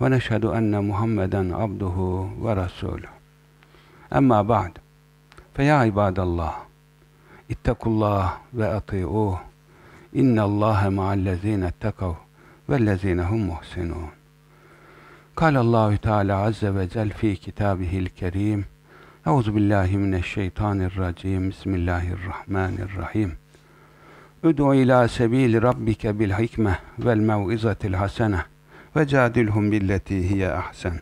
leh ve neşhedü enne Muhammeden abduhu ve resuluh. Amma ba'd. Fe ya ibadallah. İttakullah ve ati'uh. İnnallâhe ma'allezîne ettekav vellezîne hum muhsinûn. قال الله تعالى عز وجل في كتابه الكريم أعوذ بالله من الشيطان الرجيم بسم الله الرحمن الرحيم ادع إلى سبيل ربك بالحكمة والموعظة الحسنة ve cadilhum billeti hiye ahsen.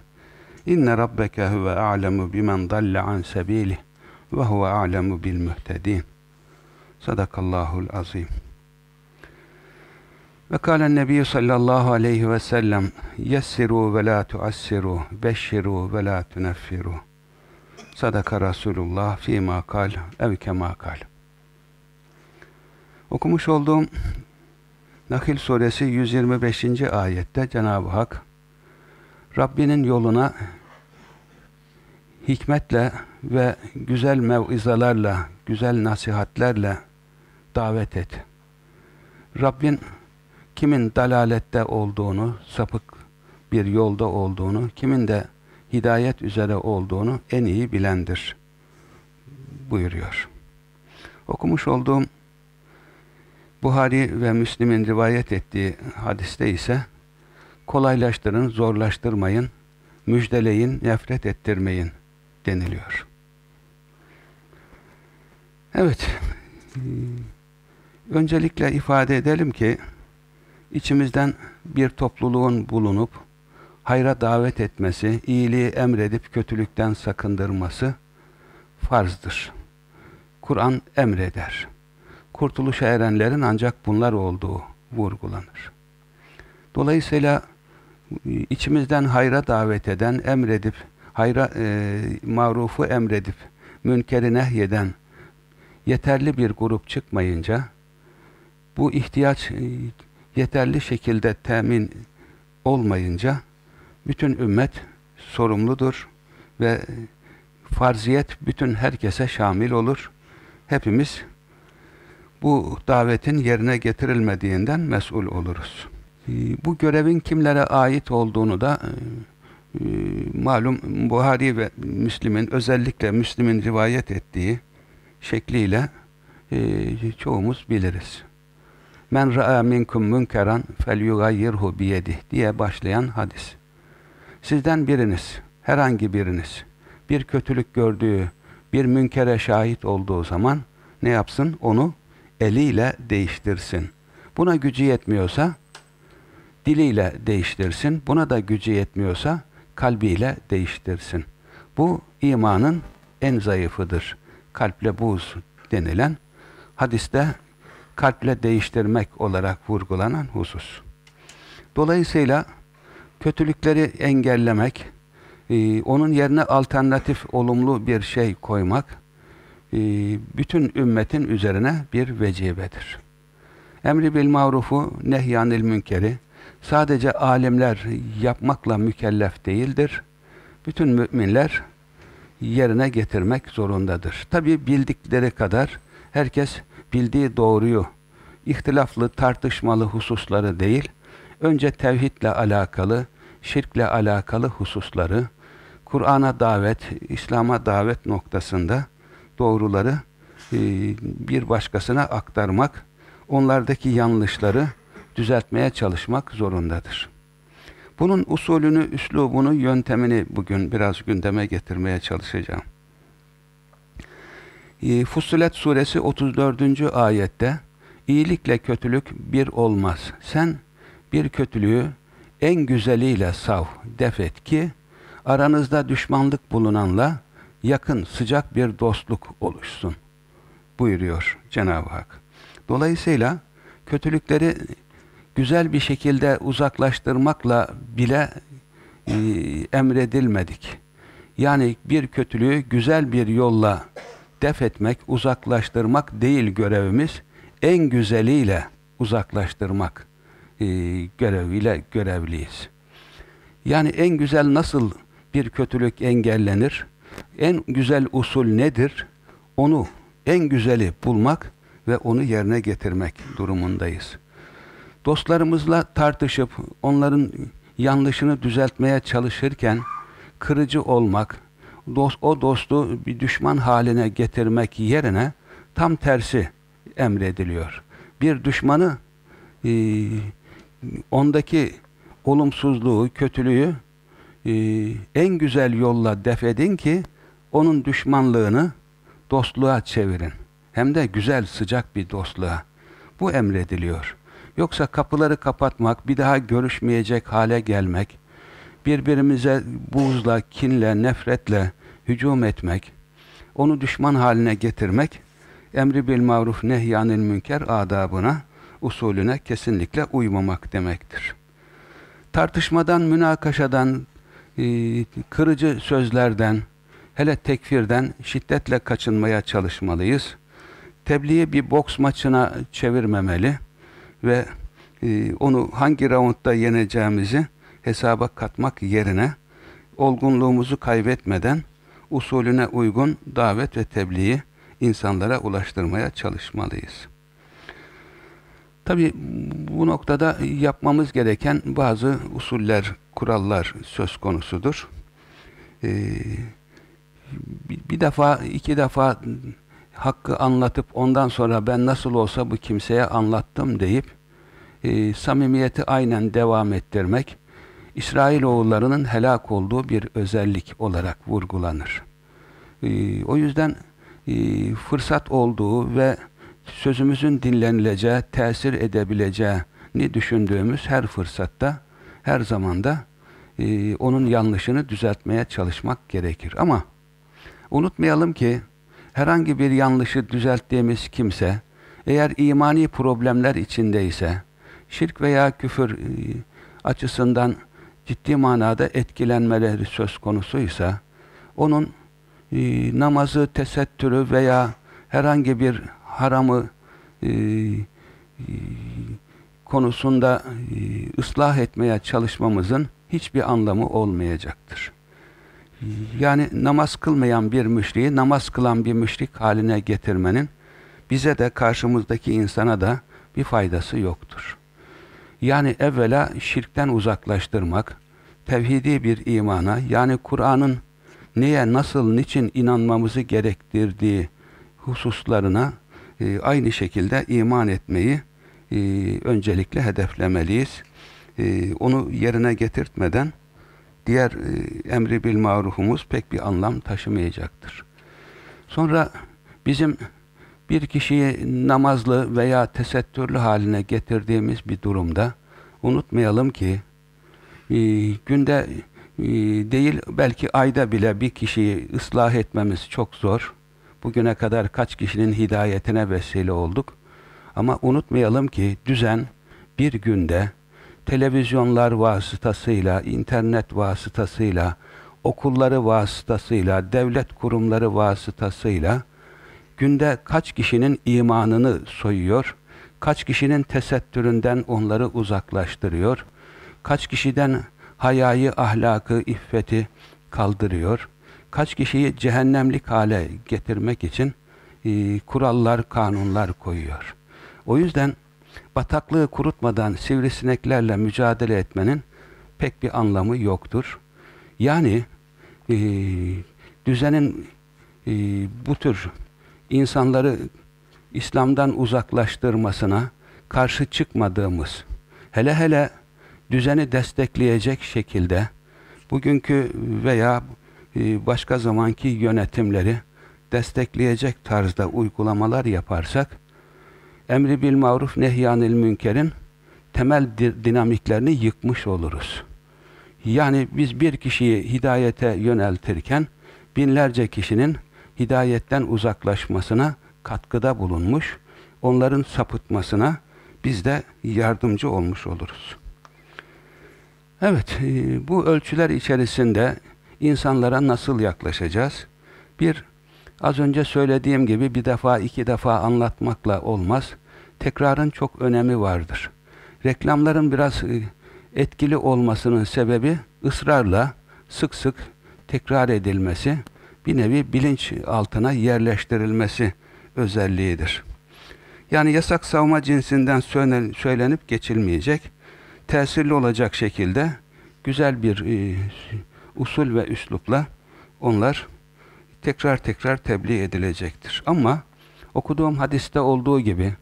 İnne rabbeke huve a'lemu bimen dalle an sebilih ve huve a'lemu bil muhtedin. Sadakallahul azim. Ve kâlen nebi sallallahu aleyhi ve sellem yessiru ve la tuassiru beşşiru ve la tuneffiru. Sadaka Resulullah fîmâ kal ev kemâ kal. Okumuş olduğum Nakil suresi 125. ayette Cenab-ı Hak Rabbinin yoluna hikmetle ve güzel mevizalarla, güzel nasihatlerle davet et. Rabbin kimin dalalette olduğunu, sapık bir yolda olduğunu, kimin de hidayet üzere olduğunu en iyi bilendir buyuruyor. Okumuş olduğum Buhari ve Müslim'in rivayet ettiği hadiste ise kolaylaştırın, zorlaştırmayın, müjdeleyin, nefret ettirmeyin deniliyor. Evet, öncelikle ifade edelim ki içimizden bir topluluğun bulunup hayra davet etmesi, iyiliği emredip kötülükten sakındırması farzdır. Kur'an emreder. Kurtuluşa erenlerin ancak bunlar olduğu vurgulanır. Dolayısıyla içimizden hayra davet eden, emredip, hayra, e, marufu emredip, münkeri nehyeden yeterli bir grup çıkmayınca, bu ihtiyaç e, yeterli şekilde temin olmayınca, bütün ümmet sorumludur ve farziyet bütün herkese şamil olur. Hepimiz bu davetin yerine getirilmediğinden mesul oluruz. E, bu görevin kimlere ait olduğunu da e, malum Buhari ve Müslim'in özellikle Müslim'in rivayet ettiği şekliyle çoğumuz biliriz. Men ra'a minkum münkeran felyugayyirhu biyedih diye başlayan hadis. Sizden biriniz, herhangi biriniz bir kötülük gördüğü, bir münkere şahit olduğu zaman ne yapsın? Onu eliyle değiştirsin. Buna gücü yetmiyorsa diliyle değiştirsin. Buna da gücü yetmiyorsa kalbiyle değiştirsin. Bu imanın en zayıfıdır. Kalple buz denilen hadiste kalple değiştirmek olarak vurgulanan husus. Dolayısıyla kötülükleri engellemek, e, onun yerine alternatif olumlu bir şey koymak, bütün ümmetin üzerine bir vecibedir. Emri bil marufu, nehyanil münkeri, sadece alimler yapmakla mükellef değildir. Bütün müminler yerine getirmek zorundadır. Tabi bildikleri kadar herkes bildiği doğruyu, ihtilaflı, tartışmalı hususları değil, önce tevhidle alakalı, şirkle alakalı hususları, Kur'an'a davet, İslam'a davet noktasında doğruları e, bir başkasına aktarmak, onlardaki yanlışları düzeltmeye çalışmak zorundadır. Bunun usulünü, üslubunu, yöntemini bugün biraz gündeme getirmeye çalışacağım. E, Fussilet suresi 34. ayette iyilikle kötülük bir olmaz. Sen bir kötülüğü en güzeliyle sav, defet ki aranızda düşmanlık bulunanla yakın, sıcak bir dostluk oluşsun buyuruyor Cenab-ı Hak. Dolayısıyla kötülükleri güzel bir şekilde uzaklaştırmakla bile e, emredilmedik. Yani bir kötülüğü güzel bir yolla def etmek, uzaklaştırmak değil görevimiz. En güzeliyle uzaklaştırmak e, göreviyle görevliyiz. Yani en güzel nasıl bir kötülük engellenir? En güzel usul nedir? Onu en güzeli bulmak ve onu yerine getirmek durumundayız. Dostlarımızla tartışıp onların yanlışını düzeltmeye çalışırken kırıcı olmak, dost, o dostu bir düşman haline getirmek yerine tam tersi emrediliyor. Bir düşmanı e, ondaki olumsuzluğu, kötülüğü e, en güzel yolla def edin ki onun düşmanlığını dostluğa çevirin. Hem de güzel, sıcak bir dostluğa. Bu emrediliyor. Yoksa kapıları kapatmak, bir daha görüşmeyecek hale gelmek, birbirimize buğzla, kinle, nefretle hücum etmek, onu düşman haline getirmek, emri bil maruf nehyanil münker adabına, usulüne kesinlikle uymamak demektir. Tartışmadan, münakaşadan, kırıcı sözlerden, hele tekfirden şiddetle kaçınmaya çalışmalıyız. Tebliği bir boks maçına çevirmemeli ve e, onu hangi roundda yeneceğimizi hesaba katmak yerine olgunluğumuzu kaybetmeden usulüne uygun davet ve tebliği insanlara ulaştırmaya çalışmalıyız. Tabi bu noktada yapmamız gereken bazı usuller, kurallar söz konusudur. Ee, bir defa, iki defa hakkı anlatıp ondan sonra ben nasıl olsa bu kimseye anlattım deyip e, samimiyeti aynen devam ettirmek İsrailoğullarının helak olduğu bir özellik olarak vurgulanır. E, o yüzden e, fırsat olduğu ve sözümüzün dinlenileceği, tesir edebileceğini düşündüğümüz her fırsatta, her zamanda e, onun yanlışını düzeltmeye çalışmak gerekir. Ama unutmayalım ki herhangi bir yanlışı düzelttiğimiz kimse eğer imani problemler içindeyse, şirk veya küfür e, açısından ciddi manada etkilenmeleri söz konusuysa, onun e, namazı, tesettürü veya herhangi bir haramı e, e, konusunda e, ıslah etmeye çalışmamızın hiçbir anlamı olmayacaktır. Yani namaz kılmayan bir müşriği namaz kılan bir müşrik haline getirmenin bize de karşımızdaki insana da bir faydası yoktur. Yani evvela şirkten uzaklaştırmak, tevhidi bir imana, yani Kur'an'ın neye, nasıl, niçin inanmamızı gerektirdiği hususlarına e, aynı şekilde iman etmeyi e, öncelikle hedeflemeliyiz. E, onu yerine getirtmeden diğer e, emri bil marufumuz pek bir anlam taşımayacaktır. Sonra bizim bir kişiyi namazlı veya tesettürlü haline getirdiğimiz bir durumda unutmayalım ki e, günde e, değil belki ayda bile bir kişiyi ıslah etmemiz çok zor. Bugüne kadar kaç kişinin hidayetine vesile olduk. Ama unutmayalım ki düzen bir günde televizyonlar vasıtasıyla, internet vasıtasıyla, okulları vasıtasıyla, devlet kurumları vasıtasıyla günde kaç kişinin imanını soyuyor, kaç kişinin tesettüründen onları uzaklaştırıyor, kaç kişiden hayayı, ahlakı, iffeti kaldırıyor, kaç kişiyi cehennemlik hale getirmek için e, kurallar, kanunlar koyuyor. O yüzden bataklığı kurutmadan sivrisineklerle mücadele etmenin pek bir anlamı yoktur. Yani e, düzenin e, bu tür insanları İslam'dan uzaklaştırmasına karşı çıkmadığımız, hele hele düzeni destekleyecek şekilde bugünkü veya başka zamanki yönetimleri destekleyecek tarzda uygulamalar yaparsak, emri bil maruf nehyanil münkerin temel dinamiklerini yıkmış oluruz. Yani biz bir kişiyi hidayete yöneltirken binlerce kişinin hidayetten uzaklaşmasına katkıda bulunmuş, onların sapıtmasına biz de yardımcı olmuş oluruz. Evet, e, bu ölçüler içerisinde insanlara nasıl yaklaşacağız? Bir, az önce söylediğim gibi bir defa, iki defa anlatmakla olmaz. Tekrarın çok önemi vardır. Reklamların biraz e, etkili olmasının sebebi ısrarla, sık sık tekrar edilmesi, bir nevi bilinç altına yerleştirilmesi özelliğidir. Yani yasak savma cinsinden söylenip geçilmeyecek, tesirli olacak şekilde güzel bir e, usul ve üslupla onlar tekrar tekrar tebliğ edilecektir. Ama okuduğum hadiste olduğu gibi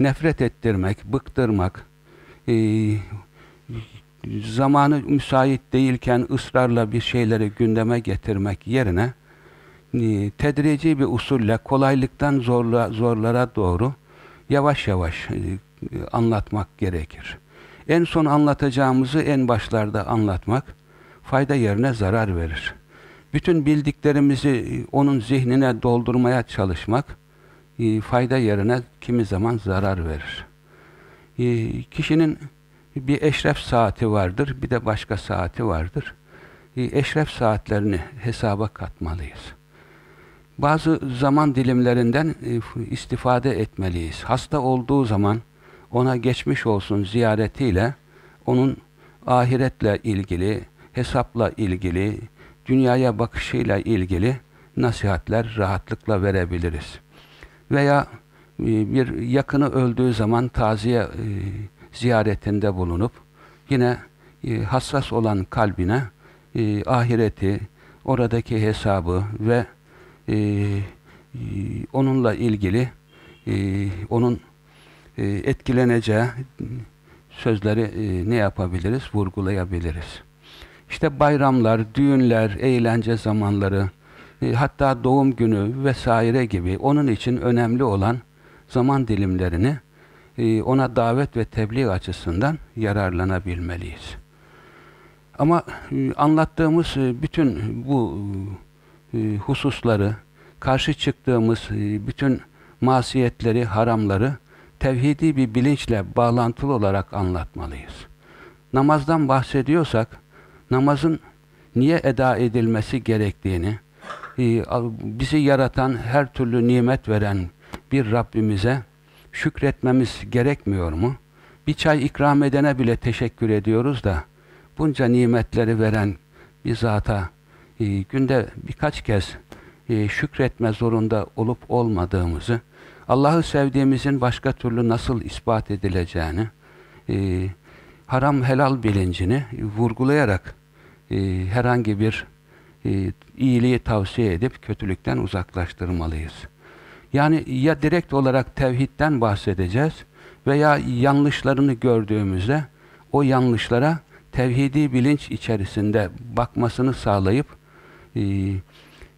nefret ettirmek, bıktırmak, e, zamanı müsait değilken ısrarla bir şeyleri gündeme getirmek yerine e, tedrici bir usulle kolaylıktan zorla, zorlara doğru yavaş yavaş e, anlatmak gerekir. En son anlatacağımızı en başlarda anlatmak fayda yerine zarar verir. Bütün bildiklerimizi e, onun zihnine doldurmaya çalışmak e, fayda yerine kimi zaman zarar verir. E, kişinin bir eşref saati vardır, bir de başka saati vardır. Eşref saatlerini hesaba katmalıyız. Bazı zaman dilimlerinden istifade etmeliyiz. Hasta olduğu zaman ona geçmiş olsun ziyaretiyle onun ahiretle ilgili, hesapla ilgili, dünyaya bakışıyla ilgili nasihatler rahatlıkla verebiliriz. Veya e, bir yakını öldüğü zaman taziye e, ziyaretinde bulunup yine e, hassas olan kalbine ahireti, oradaki hesabı ve onunla ilgili onun etkileneceği sözleri ne yapabiliriz? Vurgulayabiliriz. İşte bayramlar, düğünler, eğlence zamanları, e, hatta doğum günü vesaire gibi onun için önemli olan zaman dilimlerini e, ona davet ve tebliğ açısından yararlanabilmeliyiz. Ama e, anlattığımız bütün bu hususları, karşı çıktığımız bütün masiyetleri, haramları tevhidi bir bilinçle bağlantılı olarak anlatmalıyız. Namazdan bahsediyorsak, namazın niye eda edilmesi gerektiğini, e, bizi yaratan, her türlü nimet veren bir Rabbimize şükretmemiz gerekmiyor mu? Bir çay ikram edene bile teşekkür ediyoruz da, bunca nimetleri veren bir zata e, günde birkaç kez e, şükretme zorunda olup olmadığımızı, Allah'ı sevdiğimizin başka türlü nasıl ispat edileceğini, haram helal bilincini vurgulayarak e, herhangi bir e, iyiliği tavsiye edip kötülükten uzaklaştırmalıyız. Yani ya direkt olarak tevhidden bahsedeceğiz veya yanlışlarını gördüğümüzde o yanlışlara tevhidi bilinç içerisinde bakmasını sağlayıp e,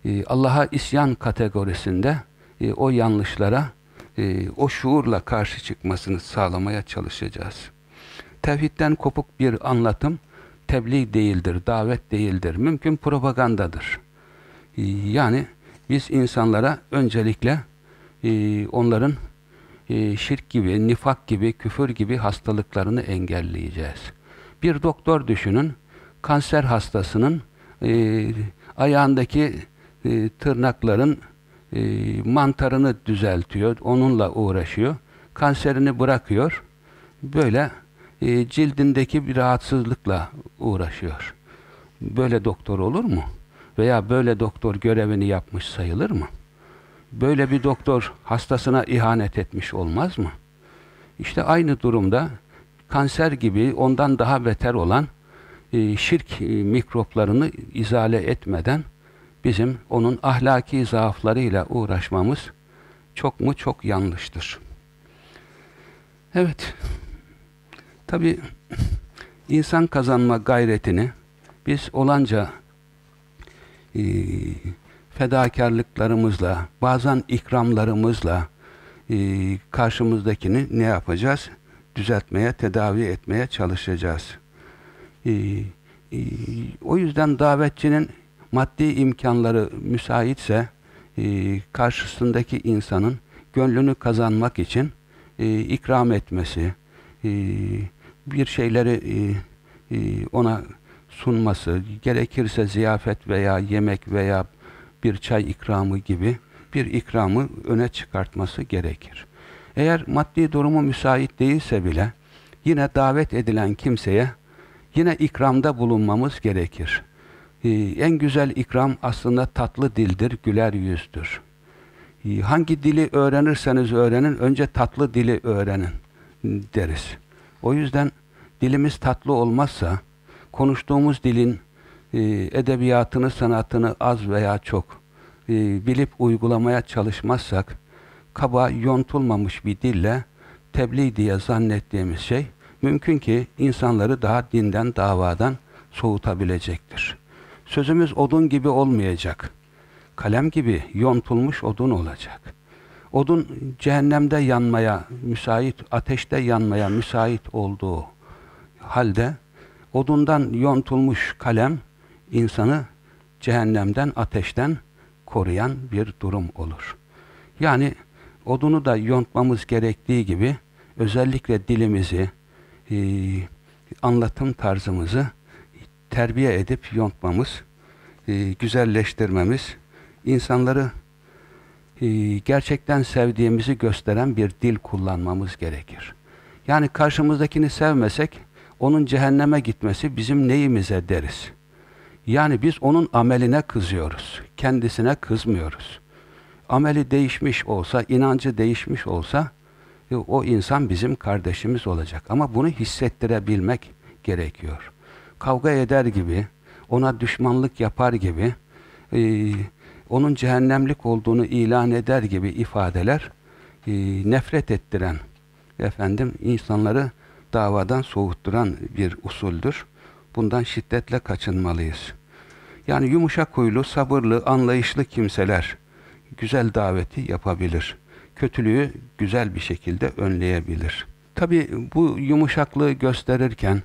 e, Allah'a isyan kategorisinde e, o yanlışlara e, o şuurla karşı çıkmasını sağlamaya çalışacağız. Tevhidden kopuk bir anlatım tebliğ değildir, davet değildir. Mümkün propagandadır. Ee, yani biz insanlara öncelikle e, onların e, şirk gibi, nifak gibi, küfür gibi hastalıklarını engelleyeceğiz. Bir doktor düşünün, kanser hastasının e, ayağındaki tırnakların mantarını düzeltiyor, onunla uğraşıyor. Kanserini bırakıyor. Böyle e, cildindeki bir rahatsızlıkla uğraşıyor. Böyle doktor olur mu? Veya böyle doktor görevini yapmış sayılır mı? Böyle bir doktor hastasına ihanet etmiş olmaz mı? İşte aynı durumda kanser gibi ondan daha beter olan e, şirk e, mikroplarını izale etmeden bizim onun ahlaki zaaflarıyla uğraşmamız çok mu çok yanlıştır. Evet. Tabi insan kazanma gayretini biz olanca e, fedakarlıklarımızla, bazen ikramlarımızla e, karşımızdakini ne yapacağız? Düzeltmeye, tedavi etmeye çalışacağız. E, e, o yüzden davetçinin maddi imkanları müsaitse e, karşısındaki insanın gönlünü kazanmak için e, ikram etmesi, e, bir şeyleri e, e, ona sunması, gerekirse ziyafet veya yemek veya bir çay ikramı gibi bir ikramı öne çıkartması gerekir. Eğer maddi durumu müsait değilse bile yine davet edilen kimseye yine ikramda bulunmamız gerekir. Ee, en güzel ikram aslında tatlı dildir, güler yüzdür. Ee, hangi dili öğrenirseniz öğrenin, önce tatlı dili öğrenin deriz. O yüzden dilimiz tatlı olmazsa, konuştuğumuz dilin e, edebiyatını, sanatını az veya çok e, bilip uygulamaya çalışmazsak, kaba, yontulmamış bir dille tebliğ diye zannettiğimiz şey, mümkün ki insanları daha dinden, davadan soğutabilecektir. Sözümüz odun gibi olmayacak. Kalem gibi yontulmuş odun olacak. Odun cehennemde yanmaya müsait, ateşte yanmaya müsait olduğu halde odundan yontulmuş kalem insanı cehennemden, ateşten koruyan bir durum olur. Yani odunu da yontmamız gerektiği gibi özellikle dilimizi, e, anlatım tarzımızı terbiye edip yontmamız, e, güzelleştirmemiz, insanları gerçekten sevdiğimizi gösteren bir dil kullanmamız gerekir. Yani karşımızdakini sevmesek, onun cehenneme gitmesi bizim neyimize deriz. Yani biz onun ameline kızıyoruz, kendisine kızmıyoruz. Ameli değişmiş olsa, inancı değişmiş olsa, e, o insan bizim kardeşimiz olacak. Ama bunu hissettirebilmek gerekiyor kavga eder gibi, ona düşmanlık yapar gibi, e, onun cehennemlik olduğunu ilan eder gibi ifadeler e, nefret ettiren, efendim insanları davadan soğutturan bir usuldür. Bundan şiddetle kaçınmalıyız. Yani yumuşak huylu, sabırlı, anlayışlı kimseler güzel daveti yapabilir. Kötülüğü güzel bir şekilde önleyebilir. Tabi bu yumuşaklığı gösterirken,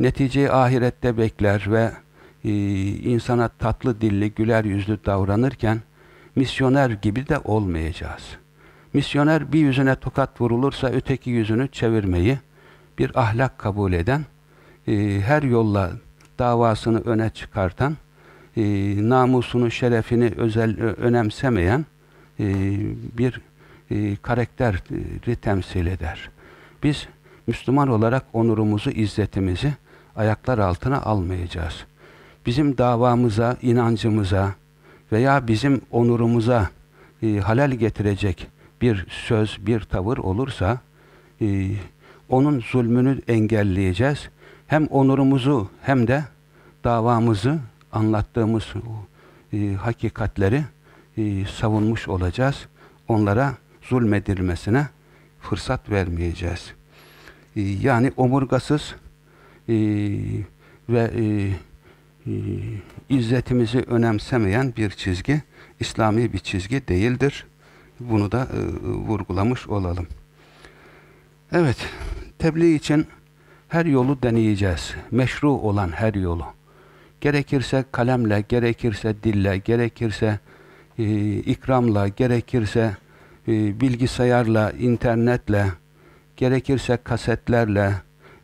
neticeyi ahirette bekler ve insana tatlı dilli, güler yüzlü davranırken misyoner gibi de olmayacağız. Misyoner bir yüzüne tokat vurulursa öteki yüzünü çevirmeyi bir ahlak kabul eden, e, her yolla davasını öne çıkartan, e, namusunu, şerefini özel önemsemeyen e, bir karakteri temsil eder. Biz Müslüman olarak onurumuzu, izzetimizi ayaklar altına almayacağız. Bizim davamıza, inancımıza veya bizim onurumuza e, halel getirecek bir söz, bir tavır olursa e, onun zulmünü engelleyeceğiz. Hem onurumuzu hem de davamızı anlattığımız e, hakikatleri e, savunmuş olacağız. Onlara zulmedilmesine fırsat vermeyeceğiz. E, yani omurgasız e, ve e, izzetimizi önemsemeyen bir çizgi, İslami bir çizgi değildir. Bunu da e, vurgulamış olalım. Evet, tebliğ için her yolu deneyeceğiz. Meşru olan her yolu. Gerekirse kalemle, gerekirse dille, gerekirse e, ikramla, gerekirse e, bilgisayarla, internetle, gerekirse kasetlerle,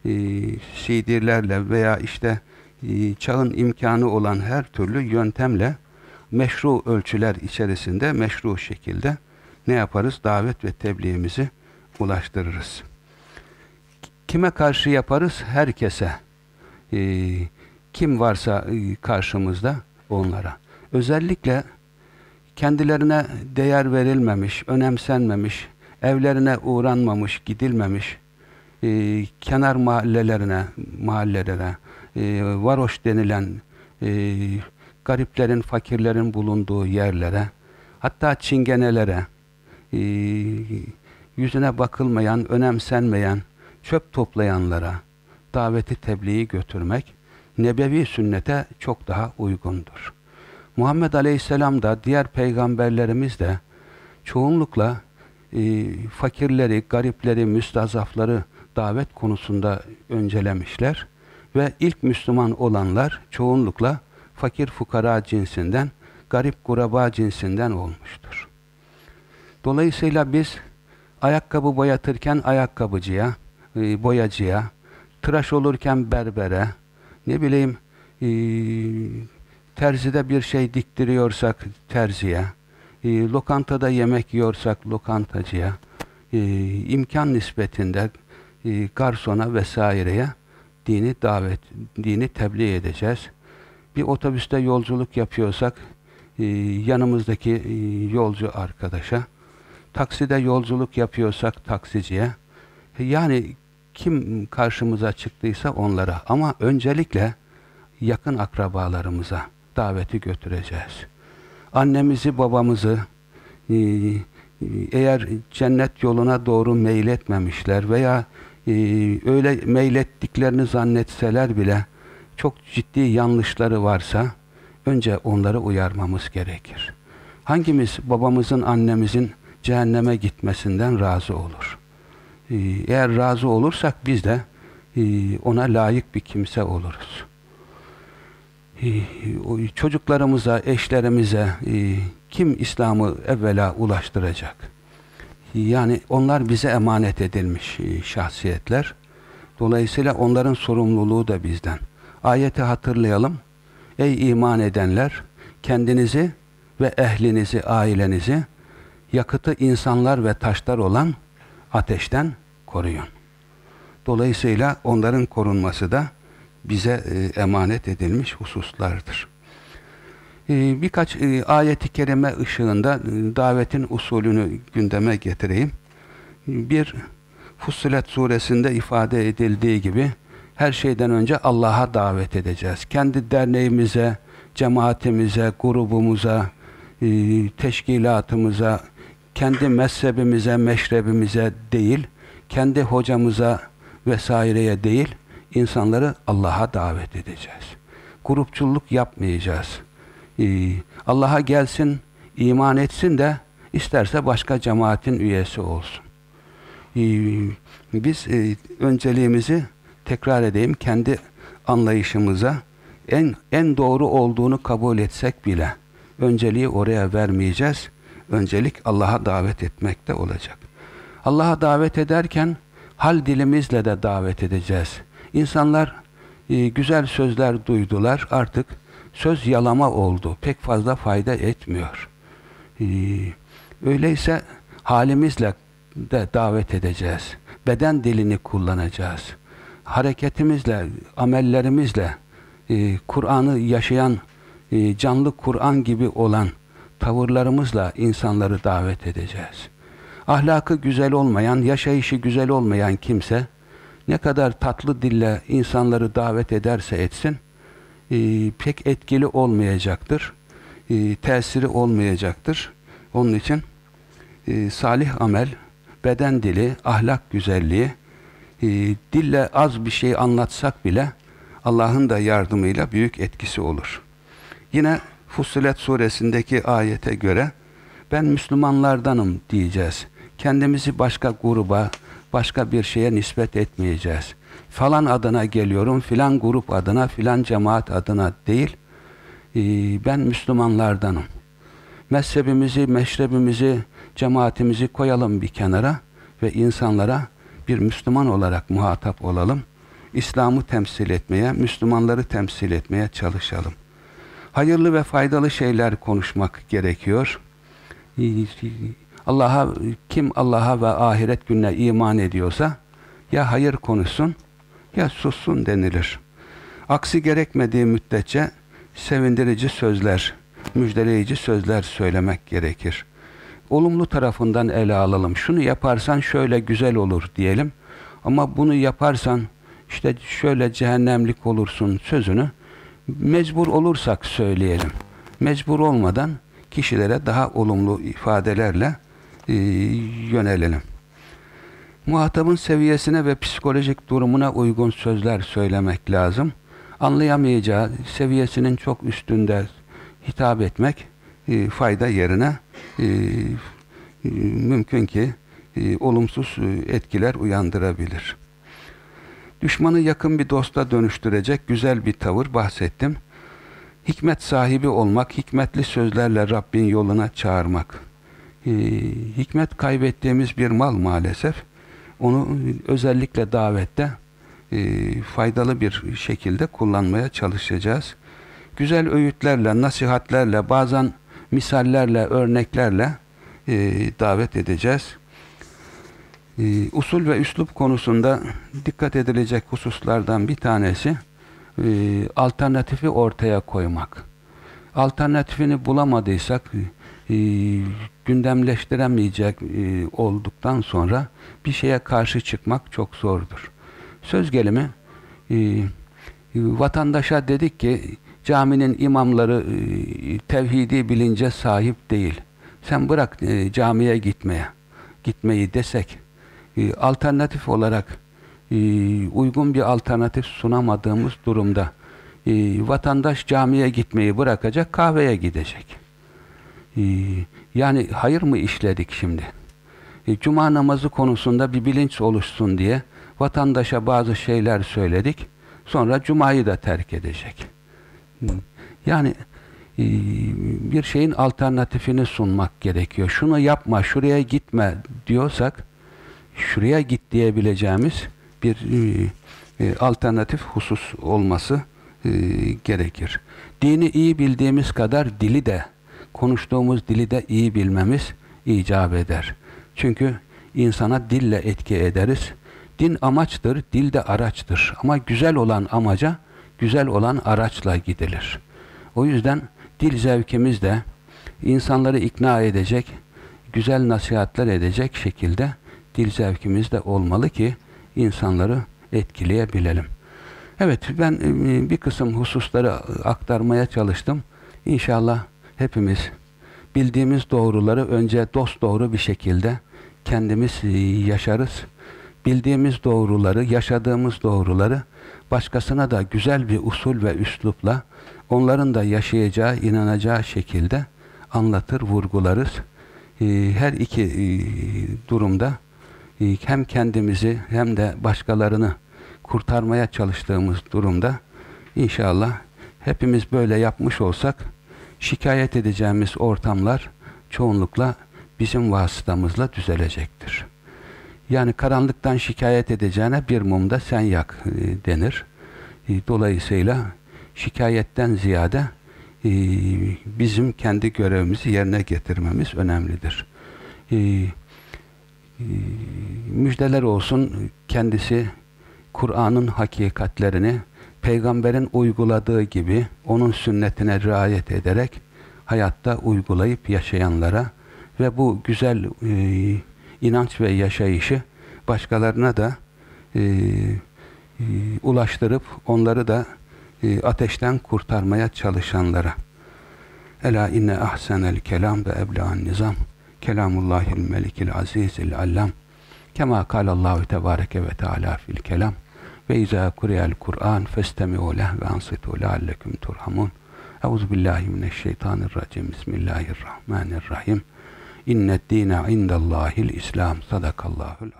e, CD'lerle veya işte e, çağın imkanı olan her türlü yöntemle meşru ölçüler içerisinde meşru şekilde ne yaparız? Davet ve tebliğimizi ulaştırırız. Kime karşı yaparız? Herkese. E, kim varsa e, karşımızda onlara. Özellikle kendilerine değer verilmemiş, önemsenmemiş, evlerine uğranmamış, gidilmemiş, e, kenar mahallelerine, mahallelere, e, varoş denilen e, gariplerin, fakirlerin bulunduğu yerlere, hatta çingenelere, e, yüzüne bakılmayan, önemsenmeyen, çöp toplayanlara daveti tebliği götürmek, nebevi sünnete çok daha uygundur. Muhammed Aleyhisselam da, diğer peygamberlerimiz de çoğunlukla e, fakirleri, garipleri, müstazafları davet konusunda öncelemişler ve ilk Müslüman olanlar çoğunlukla fakir fukara cinsinden, garip kuraba cinsinden olmuştur. Dolayısıyla biz ayakkabı boyatırken ayakkabıcıya, e, boyacıya, tıraş olurken berbere, ne bileyim e, terzide bir şey diktiriyorsak terziye, e, lokantada yemek yiyorsak lokantacıya, e, imkan nispetinde garsona vesaireye dini davet, dini tebliğ edeceğiz. Bir otobüste yolculuk yapıyorsak e, yanımızdaki e, yolcu arkadaşa, takside yolculuk yapıyorsak taksiciye, e, yani kim karşımıza çıktıysa onlara ama öncelikle yakın akrabalarımıza daveti götüreceğiz. Annemizi, babamızı eğer cennet yoluna doğru meyletmemişler veya e, öyle meylettiklerini zannetseler bile çok ciddi yanlışları varsa önce onları uyarmamız gerekir. Hangimiz babamızın, annemizin cehenneme gitmesinden razı olur? Ee, eğer razı olursak biz de e, ona layık bir kimse oluruz. Ee, çocuklarımıza, eşlerimize e, kim İslam'ı evvela ulaştıracak? Yani onlar bize emanet edilmiş e, şahsiyetler. Dolayısıyla onların sorumluluğu da bizden. Ayeti hatırlayalım. Ey iman edenler! Kendinizi ve ehlinizi, ailenizi yakıtı insanlar ve taşlar olan ateşten koruyun. Dolayısıyla onların korunması da bize e, emanet edilmiş hususlardır. E, birkaç e, ayeti kerime ışığında e, davetin usulünü gündeme getireyim. Bir, Fussilet suresinde ifade edildiği gibi her şeyden önce Allah'a davet edeceğiz. Kendi derneğimize, cemaatimize, grubumuza, e, teşkilatımıza, kendi mezhebimize, meşrebimize değil, kendi hocamıza vesaireye değil, insanları Allah'a davet edeceğiz. Grupçulluk yapmayacağız. Ee, Allah'a gelsin, iman etsin de isterse başka cemaatin üyesi olsun. Ee, biz e, önceliğimizi tekrar edeyim kendi anlayışımıza en en doğru olduğunu kabul etsek bile önceliği oraya vermeyeceğiz. Öncelik Allah'a davet etmekte olacak. Allah'a davet ederken hal dilimizle de davet edeceğiz. İnsanlar e, güzel sözler duydular. Artık söz yalama oldu. Pek fazla fayda etmiyor. E, öyleyse halimizle de davet edeceğiz. Beden dilini kullanacağız. Hareketimizle, amellerimizle e, Kur'an'ı yaşayan, e, canlı Kur'an gibi olan tavırlarımızla insanları davet edeceğiz. Ahlakı güzel olmayan, yaşayışı güzel olmayan kimse ne kadar tatlı dille insanları davet ederse etsin e, pek etkili olmayacaktır. E, tesiri olmayacaktır. Onun için e, salih amel, beden dili, ahlak güzelliği e, dille az bir şey anlatsak bile Allah'ın da yardımıyla büyük etkisi olur. Yine Fussilet suresindeki ayete göre ben Müslümanlardanım diyeceğiz. Kendimizi başka gruba, başka bir şeye nispet etmeyeceğiz. Falan adına geliyorum, filan grup adına, filan cemaat adına değil. Ee, ben Müslümanlardanım. Mezhebimizi, meşrebimizi, cemaatimizi koyalım bir kenara ve insanlara bir Müslüman olarak muhatap olalım. İslam'ı temsil etmeye, Müslümanları temsil etmeye çalışalım. Hayırlı ve faydalı şeyler konuşmak gerekiyor. Allah'a kim Allah'a ve ahiret gününe iman ediyorsa ya hayır konuşsun ya sussun denilir. Aksi gerekmediği müddetçe sevindirici sözler, müjdeleyici sözler söylemek gerekir. Olumlu tarafından ele alalım. Şunu yaparsan şöyle güzel olur diyelim. Ama bunu yaparsan işte şöyle cehennemlik olursun sözünü mecbur olursak söyleyelim. Mecbur olmadan kişilere daha olumlu ifadelerle e, yönelelim. Muhatabın seviyesine ve psikolojik durumuna uygun sözler söylemek lazım. Anlayamayacağı seviyesinin çok üstünde hitap etmek e, fayda yerine e, e, mümkün ki e, olumsuz e, etkiler uyandırabilir. Düşmanı yakın bir dosta dönüştürecek güzel bir tavır bahsettim. Hikmet sahibi olmak, hikmetli sözlerle Rabbin yoluna çağırmak. Ee, hikmet kaybettiğimiz bir mal maalesef. Onu özellikle davette e, faydalı bir şekilde kullanmaya çalışacağız. Güzel öğütlerle, nasihatlerle, bazen misallerle, örneklerle e, davet edeceğiz. E, usul ve üslup konusunda dikkat edilecek hususlardan bir tanesi e, alternatifi ortaya koymak. Alternatifini bulamadıysak e, gündemleştiremeyecek e, olduktan sonra bir şeye karşı çıkmak çok zordur. Söz gelimi e, vatandaşa dedik ki caminin imamları e, tevhidi bilince sahip değil. Sen bırak e, camiye gitmeye, gitmeyi desek, e, alternatif olarak e, uygun bir alternatif sunamadığımız durumda e, vatandaş camiye gitmeyi bırakacak, kahveye gidecek. E, yani hayır mı işledik şimdi? E, Cuma namazı konusunda bir bilinç oluşsun diye vatandaşa bazı şeyler söyledik. Sonra Cuma'yı da terk edecek. Yani e, bir şeyin alternatifini sunmak gerekiyor. Şunu yapma, şuraya gitme diyorsak şuraya git diyebileceğimiz bir e, alternatif husus olması e, gerekir. Dini iyi bildiğimiz kadar dili de konuştuğumuz dili de iyi bilmemiz icap eder. Çünkü insana dille etki ederiz. Din amaçtır, dil de araçtır. Ama güzel olan amaca, güzel olan araçla gidilir. O yüzden dil zevkimiz de insanları ikna edecek, güzel nasihatler edecek şekilde dil zevkimiz de olmalı ki insanları etkileyebilelim. Evet ben e, bir kısım hususları aktarmaya çalıştım. İnşallah hepimiz bildiğimiz doğruları önce dost doğru bir şekilde kendimiz e, yaşarız. Bildiğimiz doğruları, yaşadığımız doğruları başkasına da güzel bir usul ve üslupla onların da yaşayacağı, inanacağı şekilde anlatır, vurgularız. E, her iki durumda hem kendimizi hem de başkalarını kurtarmaya çalıştığımız durumda inşallah hepimiz böyle yapmış olsak şikayet edeceğimiz ortamlar çoğunlukla bizim vasıtamızla düzelecektir. Yani karanlıktan şikayet edeceğine bir mumda sen yak e, denir. E, dolayısıyla şikayetten ziyade e, bizim kendi görevimizi yerine getirmemiz önemlidir. Müjdeler olsun kendisi Kur'an'ın hakikatlerini peygamberin uyguladığı gibi onun sünnetine riayet ederek hayatta uygulayıp yaşayanlara ve bu güzel e, inanç ve yaşayışı başkalarına da e, e, ulaştırıp onları da e, ateşten kurtarmaya çalışanlara. Ela inne ahsenel kelam ve ebla'n nizam. Kelamullahil melikil azizil allam. Kema kalallahu tebareke ve teala fil kelam ve izâ kuriyel Kur'an festemi'u leh ve ansitu leallekum turhamun. Euzu billahi mineşşeytanirracim. Bismillahirrahmanirrahim. İnned dîne indallâhil İslam. Sadakallahul azim.